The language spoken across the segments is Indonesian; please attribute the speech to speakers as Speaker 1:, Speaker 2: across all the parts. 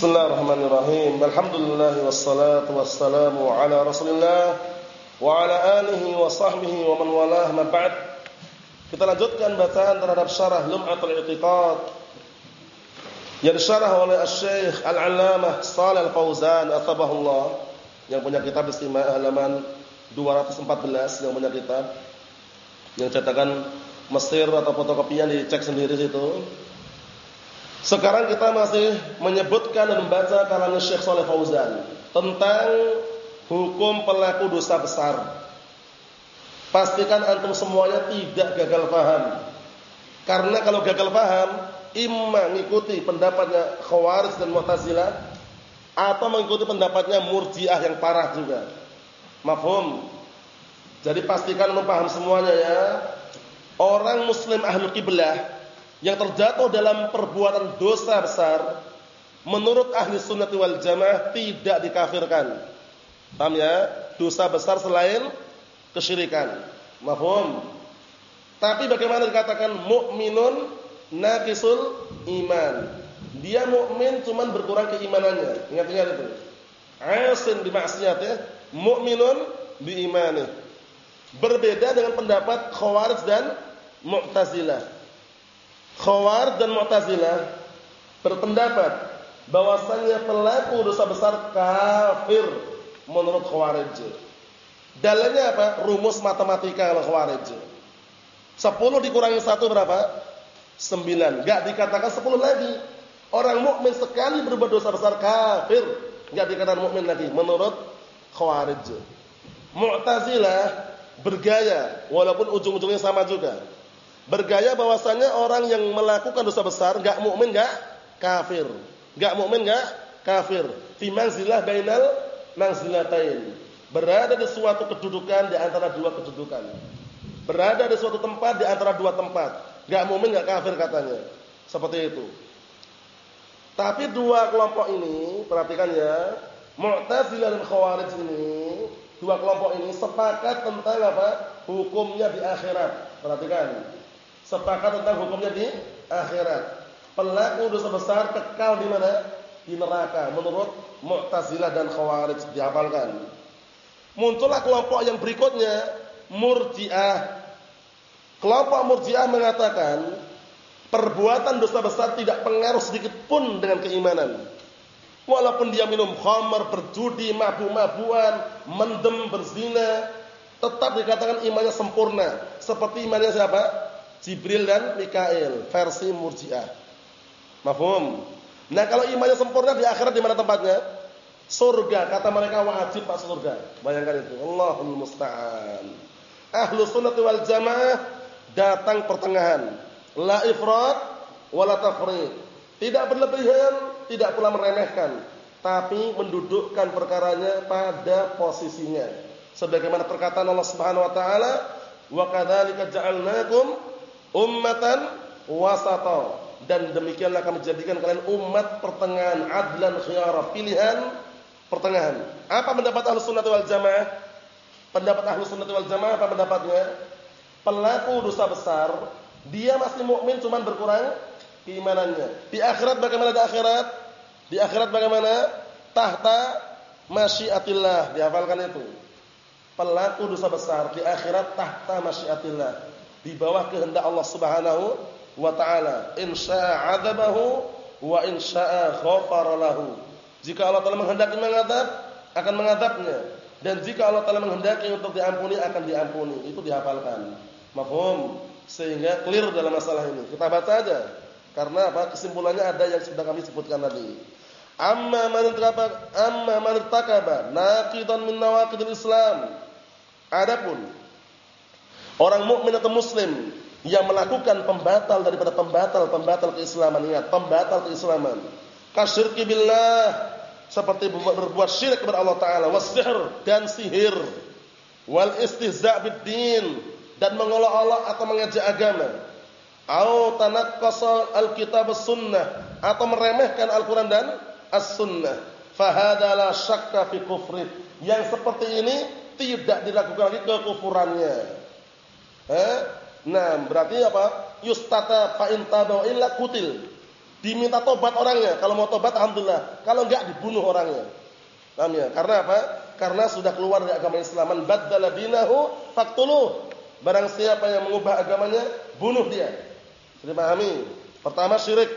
Speaker 1: Bismillahirrahmanirrahim. Alhamdulillah wassalatu wassalamu ala Rasulillah wa ala alihi wa sahbihi wa man walah ma ba'd. Kita lanjutkan bacaan terhadap syarah Lum'atul I'tiqad yang disyarah oleh Asy-Syaikh Al-'Allamah Shalih Al-Fauzan atsabahullah yang punya kitab istimewa halaman 214 yang punya kitab yang cetakan Mesir atau fotokopian dicek sendiri situ. Sekarang kita masih menyebutkan dan membaca kalangan Syekh Saleh Fauzan tentang hukum pelaku dosa besar. Pastikan antum semuanya tidak gagal paham. Karena kalau gagal paham, imma mengikuti pendapatnya Khawarij dan Mu'tazilah atau mengikuti pendapatnya Murji'ah yang parah juga. Mafhum? Jadi pastikan paham semuanya ya. Orang muslim ahlu kiblah yang terjatuh dalam perbuatan dosa besar menurut ahli sunnati wal jamaah tidak dikafirkan. Paham ya? Dosa besar selain kesyirikan. Mafhum? Tapi bagaimana dikatakan mukminun naqisul iman? Dia mukmin cuman berkurang keimanannya. Ingat-ingat itu. Asin bi maksiat ya. Mukminun bi imani. Berbeda dengan pendapat Khawarij dan Mu'tazilah. Khawar dan Mu'tazilah berpendapat bahwasannya pelaku dosa besar kafir menurut Khawarij. Dalilnya apa? Rumus matematika kalau Khawarij. 10 dikurangi 1 berapa? 9. Enggak dikatakan 10 lagi. Orang mukmin sekali berbuat dosa besar kafir, enggak dikatakan mukmin lagi menurut Khawarij. Mu'tazilah bergaya walaupun ujung-ujungnya sama juga bergaya bahwasanya orang yang melakukan dosa besar enggak mukmin enggak kafir. Enggak mukmin enggak kafir. Fi manzilah bainal manzilatain. Berada di suatu kedudukan di antara dua kedudukan. Berada di suatu tempat di antara dua tempat. Enggak mukmin enggak kafir katanya. Seperti itu. Tapi dua kelompok ini, perhatikan ya, Mu'tazilah dan Khawarij ini, dua kelompok ini sepakat tentang apa? Hukumnya di akhirat. Perhatikan sepakat tentang hukumnya di akhirat. Pelaku dosa besar kekal di mana? Di neraka menurut Mu'tazilah dan Khawarij dihafalkan. Muncullah kelompok yang berikutnya Murji'ah. Kelompok Murji'ah mengatakan perbuatan dosa besar tidak pengaruh sedikit pun dengan keimanan. Walaupun dia minum khamar, berjudi, mabuk-mabuan, mendem, berzina, tetap dikatakan imannya sempurna. Seperti imannya siapa? Jibril dan Mikail versi Murji'ah. Mafhum? Nah, kalau imannya sempurna di akhirat di mana tempatnya? Surga, kata mereka wajib Pak surga. Bayangkan itu. Allahul musta'an. Ahlu sunnah wal jamaah datang pertengahan. La ifrat wala tafriq. Tidak berlebihan, tidak pula meremehkan, tapi mendudukkan perkaranya pada posisinya. Sebagaimana perkataan Allah Subhanahu wa taala, "Wa kadzalika ja'alnakum ummatan wasata. Dan demikianlah kami jadikan kalian umat pertengahan adlan khiyara pilihan pertengahan. Apa pendapat ahlu sunnah wal jamaah? Pendapat ahlu sunnah wal jamaah apa pendapatnya? Pelaku dosa besar dia masih mukmin cuman berkurang keimanannya di akhirat bagaimana di akhirat? Di akhirat bagaimana? Tahta masyiatillah. Dihafalkan itu. Pelaku dosa besar di akhirat tahta masyiatillah di bawah kehendak Allah Subhanahu wa taala. Insya'a 'adzabahu wa insya'a ghafara lahu. Jika Allah Taala menghendaki mengadab, akan mengadabnya. Dan jika Allah Taala menghendaki untuk diampuni, akan diampuni. Itu dihafalkan. Mafhum? Sehingga clear dalam masalah ini. Kita baca aja. Karena apa? Kesimpulannya ada yang sudah kami sebutkan tadi. Amma man amma man irtakaba naqidan min nawaqidil Islam. Adapun Orang mukmin atau muslim yang melakukan pembatal daripada pembatal-pembatal keislaman ingat, pembatal keislaman. Kasyirki billah seperti berbuat syirik kepada Allah taala, wasihr dan sihir. Wal istihza' bid-din dan mengolok-olok atau mengejek agama. Au tanaqqasa al-kitab sunnah atau meremehkan Al-Qur'an dan as-sunnah. Fahada la syakka fi kufri. Yang seperti ini tidak dilakukan lagi kekufurannya. Eh? Nah, berarti apa? Yustata fa in illa kutil. Diminta tobat orangnya. Kalau mau tobat alhamdulillah. Kalau enggak dibunuh orangnya. Paham ya? Karena apa? Karena sudah keluar dari agama Islam. Man baddala dinahu faqtuluh. Barang siapa yang mengubah agamanya, bunuh dia. Jadi pahami. Pertama syirik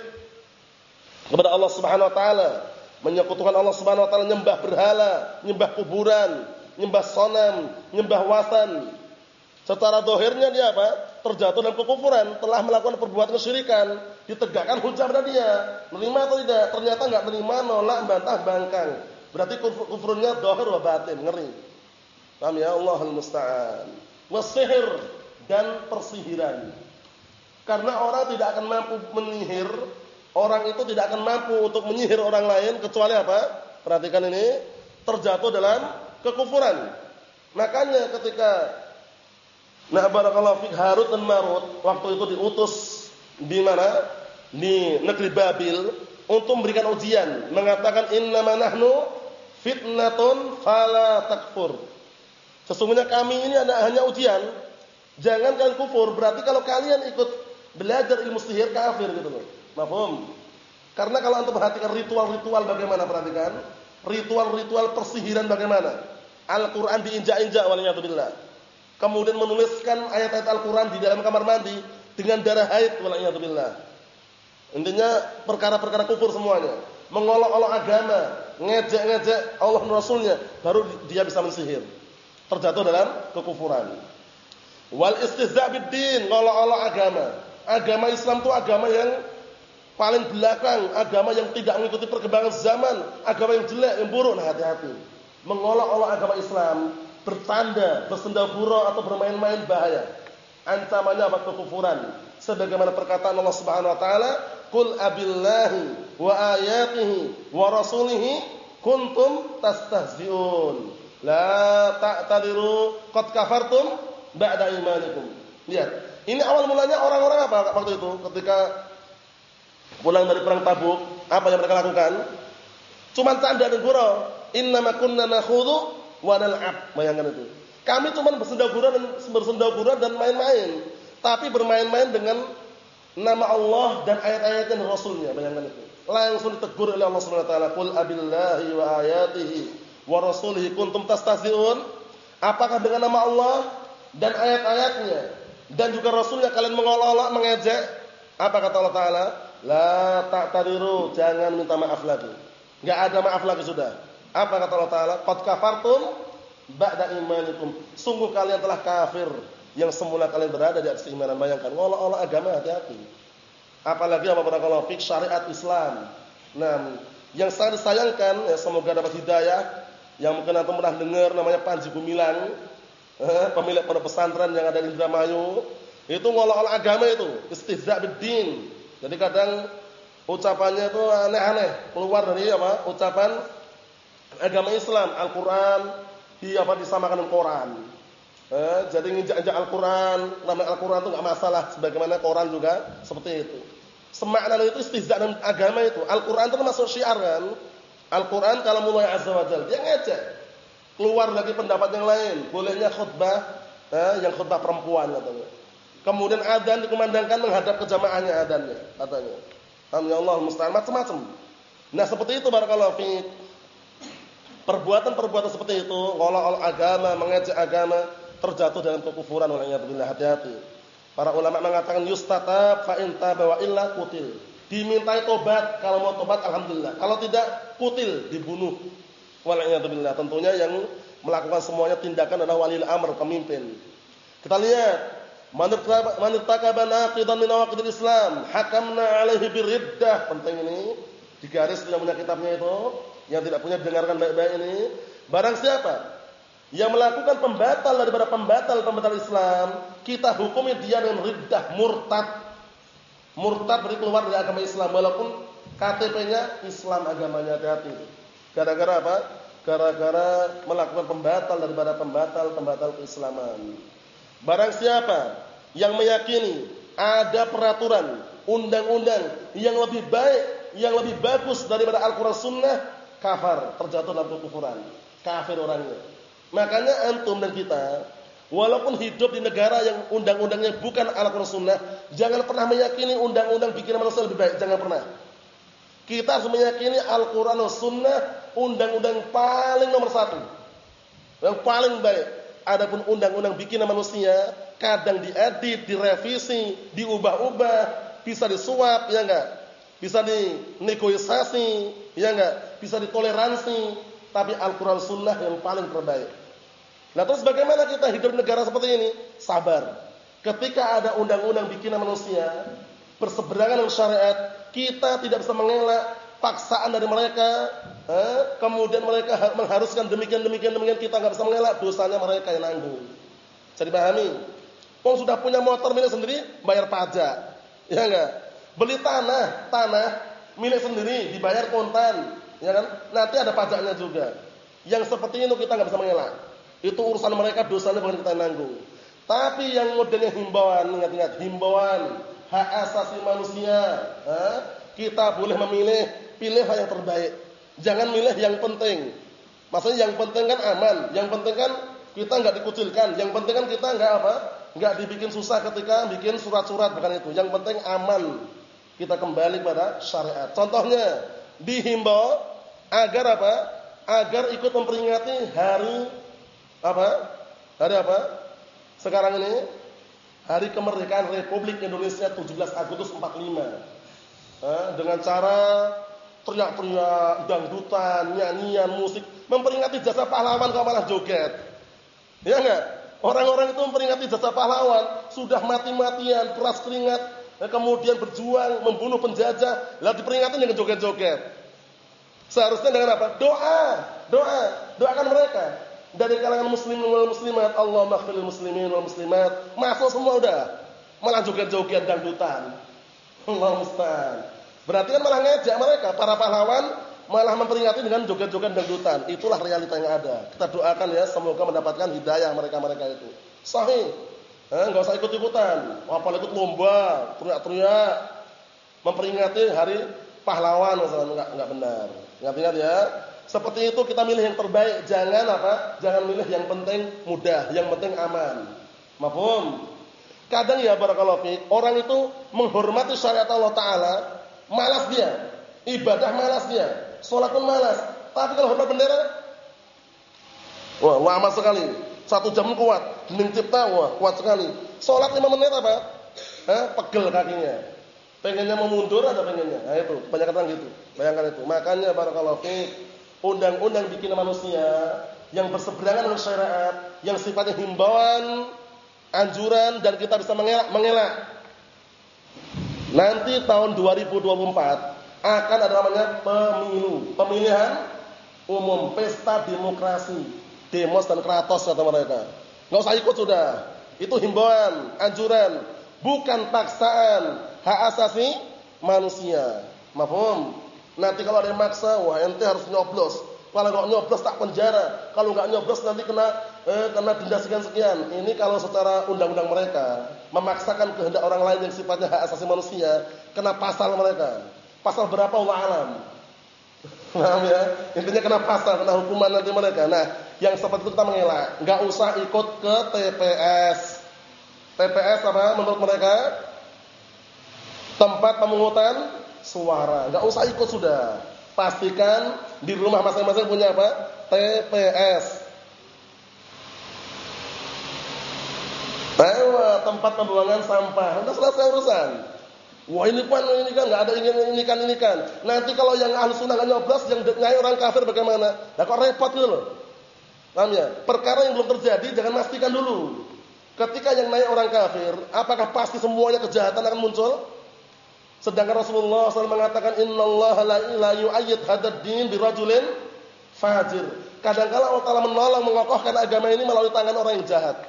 Speaker 1: kepada Allah Subhanahu wa taala, menyekutukan Allah Subhanahu wa taala nyembah berhala, nyembah kuburan, nyembah sonam, nyembah wasan. Secara dohirnya dia apa? Terjatuh dalam kekufuran, telah melakukan perbuatan kesyirikan, ditegakkan hujah pada dia. Menerima atau tidak? Ternyata enggak menerima, nolak, bantah, bangkang. Berarti kufur kufurnya dohir wa batin, ngeri. Paham ya? Allahul musta'an. Wasihir dan persihiran. Karena orang tidak akan mampu menyihir, orang itu tidak akan mampu untuk menyihir orang lain kecuali apa? Perhatikan ini, terjatuh dalam kekufuran. Makanya ketika Nah barakallahu fik Harut dan Marut waktu itu diutus di mana? Di negeri Babil untuk memberikan ujian, mengatakan innama nahnu fitnatun fala takfur. Sesungguhnya kami ini ada hanya ujian. Jangan kalian kufur. Berarti kalau kalian ikut belajar ilmu sihir kafir gitu loh. Mafhum? Karena kalau antum perhatikan ritual-ritual bagaimana perhatikan? Ritual-ritual persihiran bagaimana? Al-Qur'an diinjak-injak waliyatubillah. Kemudian menuliskan ayat-ayat Al-Qur'an di dalam kamar mandi dengan darah haid waliyatubillah. Intinya perkara-perkara kufur semuanya. Mengolok-olok agama, ngejek-ngejek Allah dan Rasulnya, baru dia bisa mensihir. Terjatuh dalam kekufuran. Wal istihza' bid-din, ngolok-olok agama. Agama Islam itu agama yang paling belakang, agama yang tidak mengikuti perkembangan zaman, agama yang jelek, yang buruk. Nah, hati-hati. Mengolok-olok agama Islam, bertanda, bersendagurau atau bermain-main bahaya. Ancamannya apa? Kekufuran. Sebagaimana perkataan Allah Subhanahu wa taala, "Qul abillahi wa ayatihi wa rasulihi kuntum tastahzi'un." La ta'tadiru qad kafartum ba'da imanikum. Lihat, ini awal mulanya orang-orang apa waktu itu ketika pulang dari perang Tabuk, apa yang mereka lakukan? Cuma canda dan gurau. Innama kunna nakhudhu wa nal'ab. Bayangkan itu. Kami cuma bersenda-gurau dan bersenda-gurau dan main-main. Tapi bermain-main dengan nama Allah dan ayat-ayat dan Rasulnya. Bayangkan itu. Langsung ditegur oleh Allah Subhanahu wa taala, "Qul abillahi wa ayatihi wa rasulihi kuntum tastahzi'un?" Apakah dengan nama Allah dan ayat-ayatnya dan juga Rasulnya kalian mengolok-olok, mengejek? Apa kata Allah Taala? La ta'tadiru, jangan minta maaf lagi. Enggak ada maaf lagi sudah. Apa kata Allah Taala? Qad kafartum ba'da imanikum. Sungguh kalian telah kafir yang semula kalian berada di atas keimanan. Bayangkan, ngolok-olok agama hati-hati. Apalagi apa barakallahu fik syariat Islam. Nah, yang sangat disayangkan ya semoga dapat hidayah yang mungkin antum pernah dengar namanya Panji Gumilang, eh, pemilik pondok pesantren yang ada di Indramayu, itu ngolok-olok agama itu, istihza' bid-din. Jadi kadang ucapannya itu aneh-aneh, keluar dari apa? Ucapan agama Islam, Al-Qur'an di apa disamakan dengan Quran. Eh, jadi nginjak-injak Al-Qur'an, nama Al-Qur'an itu enggak masalah sebagaimana Quran juga seperti itu. Semakna itu istihza' dengan agama itu. Al-Qur'an itu masuk syiar kan? Al-Qur'an kalau mulai azza wajalla dia ngejek. Keluar lagi pendapat yang lain, bolehnya khutbah eh, yang khutbah perempuan katanya. Kemudian adzan dikumandangkan menghadap ke jamaahnya adzannya katanya. Ya Allah musta'an macam-macam. Nah, seperti itu barakallahu fi. Perbuatan-perbuatan seperti itu, ngolok-olok agama, mengejek agama, terjatuh dalam kekufuran waliyadzubillah hati-hati. Para ulama mengatakan yustatab fa in wa illa kutil. Dimintai tobat, kalau mau tobat alhamdulillah. Kalau tidak kutil, dibunuh. Waliyadzubillah. Tentunya yang melakukan semuanya tindakan adalah walil amr, pemimpin. Kita lihat Man irtakaba naqidan min nawaqidil Islam, hakamna alaihi biriddah. Penting ini digaris yang punya kitabnya itu, yang tidak punya dengarkan baik-baik ini. Barang siapa yang melakukan pembatal daripada pembatal-pembatal Islam, kita hukumi dia dengan riddah murtad. Murtad berarti keluar dari agama Islam walaupun KTP-nya Islam agamanya hati-hati. Gara-gara apa? Gara-gara melakukan pembatal daripada pembatal-pembatal keislaman. Barang siapa yang meyakini ada peraturan, undang-undang yang lebih baik, yang lebih bagus daripada Al-Qur'an Sunnah, kafir, terjatuh dalam kekufuran. Kafir orangnya. Makanya antum dan kita walaupun hidup di negara yang undang-undangnya bukan Al-Qur'an Sunnah, jangan pernah meyakini undang-undang bikinan manusia lebih baik, jangan pernah. Kita harus meyakini Al-Qur'an Sunnah undang-undang paling nomor satu. Yang paling baik. Adapun undang-undang bikinan manusia kadang diedit, direvisi, diubah-ubah, bisa disuap, ya enggak? Bisa dinegosiasi, ya enggak? Bisa ditoleransi, tapi Al-Qur'an Sunnah yang paling terbaik. Nah, terus bagaimana kita hidup di negara seperti ini? Sabar. Ketika ada undang-undang bikinan manusia berseberangan dengan syariat, kita tidak bisa mengelak paksaan dari mereka, eh, kemudian mereka mengharuskan demikian demikian demikian kita nggak bisa mengelak dosanya mereka yang nanggung. Jadi pahami. Kalau sudah punya motor milik sendiri, bayar pajak, ya enggak? Beli tanah, tanah milik sendiri dibayar kontan, ya kan? Nanti ada pajaknya juga. Yang seperti itu kita nggak bisa mengelak. Itu urusan mereka, dosanya bukan kita nanggung. Tapi yang modelnya himbauan, ingat-ingat, himbauan hak asasi manusia, eh, kita boleh memilih pilih yang terbaik. Jangan milih yang penting. Maksudnya yang penting kan aman, yang penting kan kita nggak dikucilkan, yang penting kan kita nggak apa? nggak dibikin susah ketika bikin surat-surat bukan itu. Yang penting aman. Kita kembali pada syariat. Contohnya dihimbau agar apa? Agar ikut memperingati hari apa? Hari apa? Sekarang ini hari kemerdekaan Republik Indonesia 17 Agustus 45. Eh, dengan cara teriak-teriak, dangdutan, nyanyian, musik, memperingati jasa pahlawan kau malah joget. Ya enggak? Orang-orang itu memperingati jasa pahlawan, sudah mati-matian, keras keringat, kemudian berjuang, membunuh penjajah, lalu diperingati dengan joget-joget. Seharusnya dengan apa? Doa, doa, doakan mereka. Dari kalangan muslim wal muslimat, Allah maghfiril muslimin wal muslimat. Masuk semua udah. Malah joget-joget dangdutan. Allah musta'an. Berarti kan malah ngejak mereka para pahlawan malah memperingati dengan joget-joget dangdutan. Itulah realita yang ada. Kita doakan ya semoga mendapatkan hidayah mereka-mereka itu. Sahih. Eh, enggak usah ikut-ikutan. Apalagi ikut lomba, teriak-teriak memperingati hari pahlawan misalnya enggak enggak benar. Ingat-ingat ya. Seperti itu kita milih yang terbaik, jangan apa? Jangan milih yang penting mudah, yang penting aman. Mafhum? Kadang ya barakallahu fiik, orang itu menghormati syariat Allah taala Malas dia. Ibadah malas dia. Sholat pun malas. Tapi kalau hormat bendera, wah lama sekali. Satu jam kuat. Hening cipta, wah kuat sekali. Sholat lima menit apa? Hah? Pegel kakinya. Pengennya mau mundur ada pengennya. Nah itu, banyak orang gitu. Bayangkan itu. Makanya barakallahu fiik, undang-undang bikin manusia yang berseberangan dengan syariat, yang sifatnya himbauan, anjuran dan kita bisa mengelak, mengelak Nanti tahun 2024 akan ada namanya pemilu, pemilihan umum, pesta demokrasi, demos dan kratos kata mereka. Enggak usah ikut sudah. Itu himbauan, anjuran, bukan paksaan, hak asasi manusia. Mafhum? Nanti kalau ada yang maksa, wah ente harus nyoblos. Kalau enggak nyoblos tak penjara. Kalau enggak nyoblos nanti kena eh, karena denda sekian-sekian. Ini kalau secara undang-undang mereka memaksakan kehendak orang lain yang sifatnya hak asasi manusia, kena pasal mereka. Pasal berapa Allah alam. Paham ya? Intinya kena pasal, kena hukuman nanti mereka. Nah, yang seperti itu kita mengelak. Enggak usah ikut ke TPS. TPS apa menurut mereka? Tempat pemungutan suara. Enggak usah ikut sudah. Pastikan di rumah masing-masing punya apa? TPS. Ayo tempat pembuangan sampah. Sudah selesai urusan. Wah ini kan ini kan nggak ada ingin ini kan ini kan. Nanti kalau yang ahli sunnah nggak nyoblos, yang nyai orang kafir bagaimana? Nah kok repot gitu loh. Paham ya? Perkara yang belum terjadi jangan pastikan dulu. Ketika yang naik orang kafir, apakah pasti semuanya kejahatan akan muncul? Sedangkan Rasulullah SAW mengatakan Inna Allah la yu'ayyid hadad din birajulin fajir. Kadang-kala Allah Taala menolong mengokohkan agama ini melalui tangan orang yang jahat.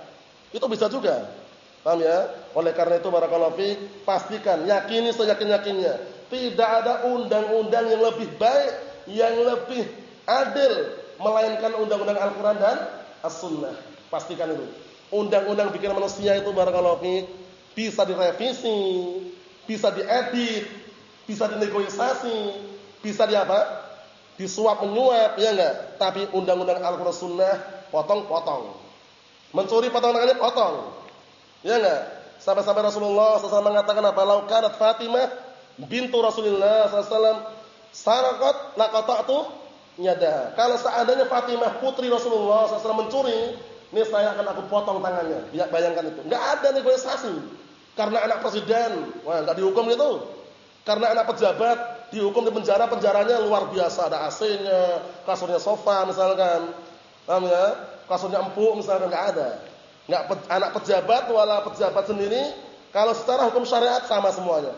Speaker 1: Itu bisa juga. Paham ya? Oleh karena itu barakallahu fi, pastikan, yakini seyakin-yakinnya, tidak ada undang-undang yang lebih baik, yang lebih adil melainkan undang-undang Al-Qur'an dan As-Sunnah. Pastikan itu. Undang-undang bikin manusia itu barakallahu fi bisa direvisi, bisa diedit, bisa dinegosiasi, bisa di apa? Disuap menyuap, ya enggak? Tapi undang-undang Al-Qur'an Sunnah potong-potong. Mencuri potong tangannya potong. Ya enggak? Sampai-sampai Rasulullah SAW mengatakan apa? Lau kanat Fatimah bintu Rasulullah SAW Sarakot laqata'tu nyada. Kalau seandainya Fatimah putri Rasulullah SAW mencuri, ini saya akan aku potong tangannya. Ya, bayangkan itu. Enggak ada negosiasi. Karena anak presiden, wah enggak dihukum itu. Karena anak pejabat dihukum di penjara, penjaranya luar biasa, ada AC-nya, kasurnya sofa misalkan. Paham ya? Kasurnya empuk misalkan enggak ada. Enggak anak pejabat wala pejabat sendiri, kalau secara hukum syariat sama semuanya.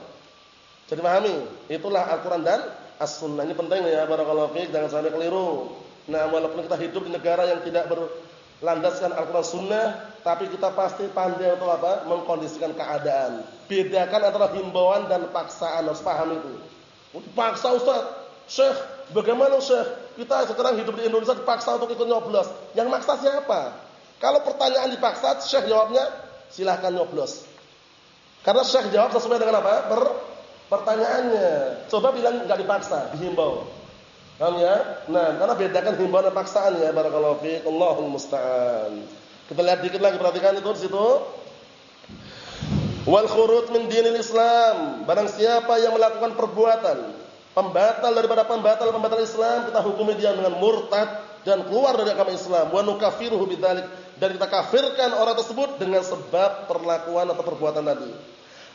Speaker 1: Jadi pahami, itulah Al-Qur'an dan As-Sunnah. Ini penting ya, barakallahu fiik, jangan sampai keliru. Nah, walaupun kita hidup di negara yang tidak ber landaskan Al-Quran Sunnah, tapi kita pasti pandai untuk apa? Mengkondisikan keadaan. Bedakan antara himbauan dan paksaan, harus paham itu. Paksa Ustaz, Syekh, bagaimana Syekh? Kita sekarang hidup di Indonesia dipaksa untuk ikut nyoblos. Yang maksa siapa? Kalau pertanyaan dipaksa, Syekh jawabnya, silahkan nyoblos. Karena Syekh jawab sesuai dengan apa? Per pertanyaannya. Coba bilang nggak dipaksa, dihimbau. Paham ya? Nah, karena bedakan himbauan dan paksaan ya, barakallahu fiik. Allahul musta'an. Kita lihat dikit lagi perhatikan itu di situ. Wal khurut min dinil Islam. Barang siapa yang melakukan perbuatan pembatal daripada pembatal-pembatal Islam, kita hukumi dia dengan murtad dan keluar dari agama Islam. Wa nukafiruhu bidzalik dan kita kafirkan orang tersebut dengan sebab perlakuan atau perbuatan tadi.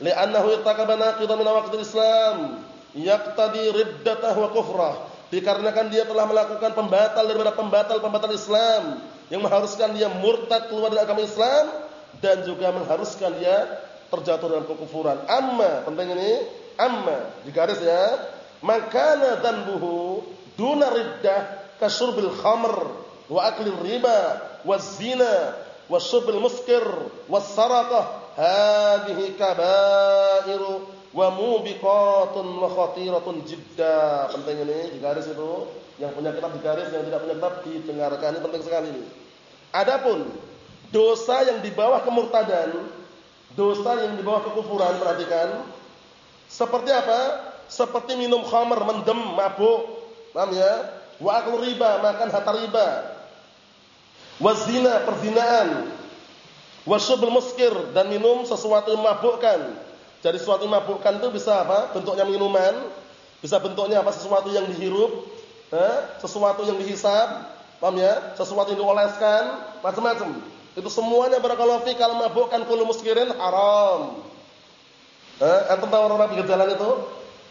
Speaker 1: Li'annahu irtakaba naqidan min waqtil Islam yaqtadi riddatah wa kufrah dikarenakan dia telah melakukan pembatal daripada pembatal-pembatal Islam yang mengharuskan dia murtad keluar dari agama Islam dan juga mengharuskan dia terjatuh dalam kekufuran. Amma, penting ini, amma digaris ya. Makana dzanbuhu duna riddah kasyurbil khamr wa aklir riba wa zina wa syurbil muskir wa sarakah hadhihi kabairu wa mubiqatun wa khatiratun jidda. Penting ini digaris itu. Yang punya kitab digaris, yang tidak punya kitab didengarkan. Ini penting sekali ini. Adapun dosa yang di bawah kemurtadan, dosa yang di bawah kekufuran, perhatikan. Seperti apa? Seperti minum khamr, mendem, mabuk. Paham ya? Wa riba, makan harta riba. Wa zina, perzinaan. Wa syurbul muskir dan minum sesuatu yang mabukkan jadi sesuatu yang mabukkan itu bisa apa? Bentuknya minuman, bisa bentuknya apa? Sesuatu yang dihirup, eh? sesuatu yang dihisap, paham ya? Sesuatu yang dioleskan, macam-macam. Itu semuanya barakallahu fi kalau mabukkan kullu muskirin haram. Eh, antum tahu orang pinggir jalan itu?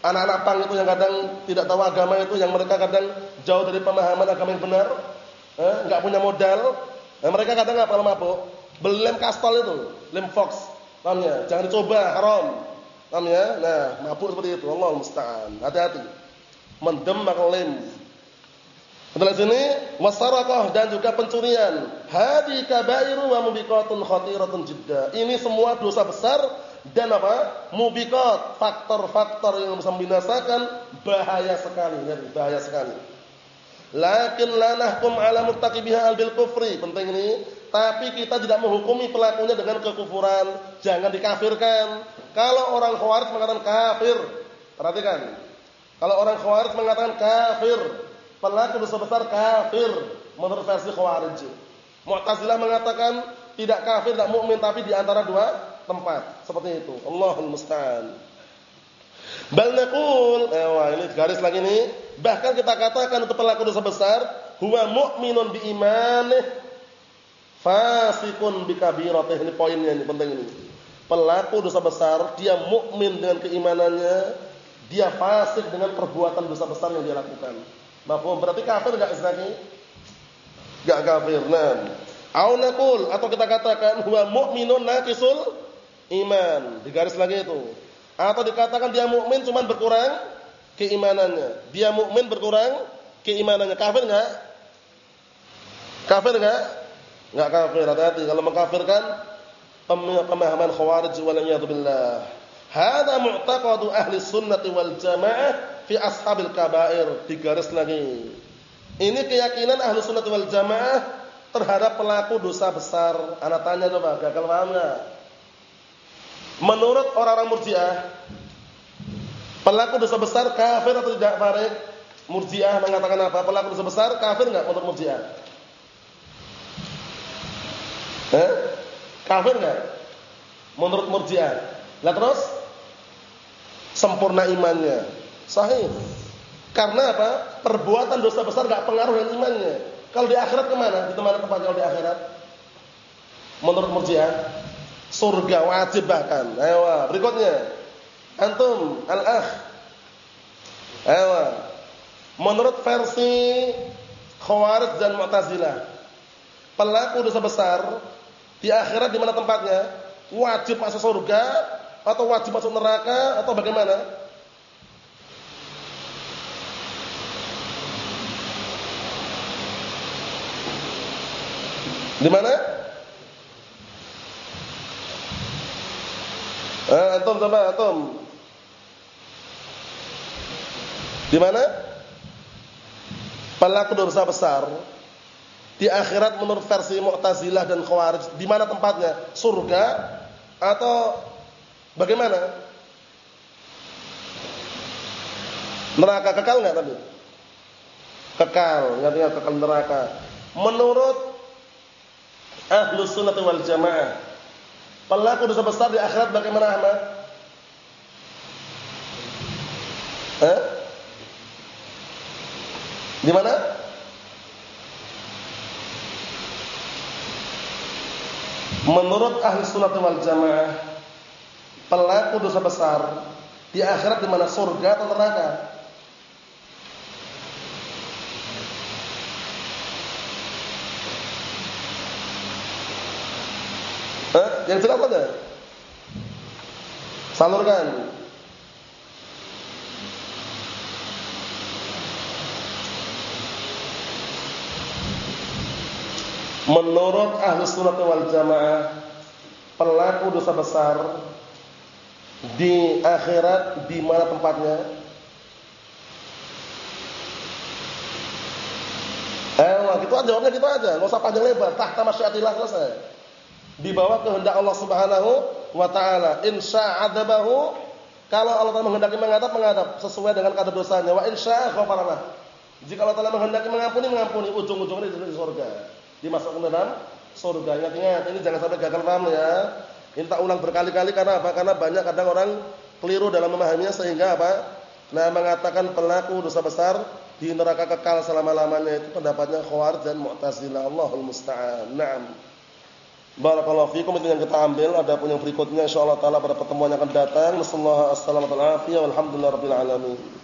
Speaker 1: Anak-anak pang itu yang kadang tidak tahu agama itu, yang mereka kadang jauh dari pemahaman agama yang benar, eh, enggak punya modal. Nah, mereka kadang apa kalau mabuk? Beli lem kastol itu, lem fox. Paham ya? Jangan dicoba, haram. Paham ya? Nah, mabuk seperti itu. Allah musta'an. Hati-hati. Mendem maka lem. Setelah sini wasarakah dan juga pencurian. Hadi kabairu wa mubiqatun khatiratun jidda. Ini semua dosa besar dan apa? Mubiqat, faktor-faktor yang bisa membinasakan bahaya sekali, ya, bahaya sekali. Lakin la nahkum ala murtaqibiha bil kufri. Penting ini tapi kita tidak menghukumi pelakunya dengan kekufuran. Jangan dikafirkan. Kalau orang Khawarij mengatakan kafir, perhatikan. Kalau orang Khawarij mengatakan kafir, pelaku dosa besar kafir menurut versi Khawarij. Mu'tazilah mengatakan tidak kafir, tidak mukmin tapi di antara dua tempat. Seperti itu. Allahul musta'an. Bal naqul, eh, wah ini garis lagi nih. Bahkan kita katakan untuk pelaku dosa besar, huwa mu'minun bi imanih Fasikun bikabiratih ini poinnya ini penting ini. Pelaku dosa besar, dia mukmin dengan keimanannya, dia fasik dengan perbuatan dosa besar yang dia lakukan. Mafhum? Berarti kafir enggak istilahnya? Enggak kafir. Nah, au naqul atau kita katakan huwa mu'minun naqisul iman. Digaris lagi itu. Atau dikatakan dia mukmin cuman berkurang keimanannya. Dia mukmin berkurang keimanannya. Kafir enggak? Kafir enggak? Enggak kafir, hati-hati kalau mengkafirkan pemahaman khawarij wal billah. Hada mu'taqadu ahli sunnati wal jamaah fi ashabil kabair. Digaris lagi. Ini keyakinan ahli sunnati wal jamaah terhadap pelaku dosa besar. Anak tanya coba, gagal paham enggak? Menurut orang-orang Murji'ah, pelaku dosa besar kafir atau tidak Farid? Murji'ah mengatakan apa? Pelaku dosa besar kafir enggak menurut Murji'ah? Eh? Kafir enggak? Menurut Murji'ah. Lah terus sempurna imannya. Sahih. Karena apa? Perbuatan dosa besar enggak pengaruh dengan imannya. Kalau di akhirat ke mana? Di mana tempatnya kalau di akhirat? Menurut Murji'ah, surga wajib bahkan. Ayo, berikutnya. Antum, al-akh. Ayo. Menurut versi Khawarij dan Mu'tazilah, pelaku dosa besar di akhirat di mana tempatnya? Wajib masuk surga atau wajib masuk neraka atau bagaimana? Di mana? Eh, antum coba antum. Di mana? Pelaku dosa besar di akhirat menurut versi Mu'tazilah dan Khawarij di mana tempatnya? Surga atau bagaimana? Neraka kekal enggak tadi? Kekal, ingat-ingat kekal neraka. Menurut Ahlus Sunnah wal Jamaah, pelaku dosa besar di akhirat bagaimana Ahmad? Eh? Di mana? Menurut ahli sunnah wal jamaah Pelaku dosa besar Di akhirat di mana surga atau neraka Eh, yang jelas ada Salurkan. Menurut ahli sunnah wal jamaah Pelaku dosa besar Di akhirat Di mana tempatnya? Eh, gitu aja, jawabnya gitu aja Gak usah panjang lebar, tahta masyiatillah selesai Di bawah kehendak Allah subhanahu Wa ta'ala Insya adabahu Kalau Allah Ta'ala menghendaki mengadab, mengadab Sesuai dengan kadar dosanya Wa insya ghafarlah Jika Allah Ta'ala menghendaki mengampuni, mengampuni Ujung-ujungnya di surga dimasukkan dalam surga. Ingat-ingat, ini jangan sampai gagal paham ya. Ini tak ulang berkali-kali karena apa? Karena banyak kadang orang keliru dalam memahaminya sehingga apa? Nah, mengatakan pelaku dosa besar di neraka kekal selama-lamanya itu pendapatnya Khawarij dan Mu'tazilah. Allahul musta'an. Naam. Barakallahu fikum itu yang kita ambil. Ada pun yang berikutnya insyaallah taala pada pertemuan yang akan datang. Wassallallahu alaihi wasallam. Alhamdulillah rabbil alamin.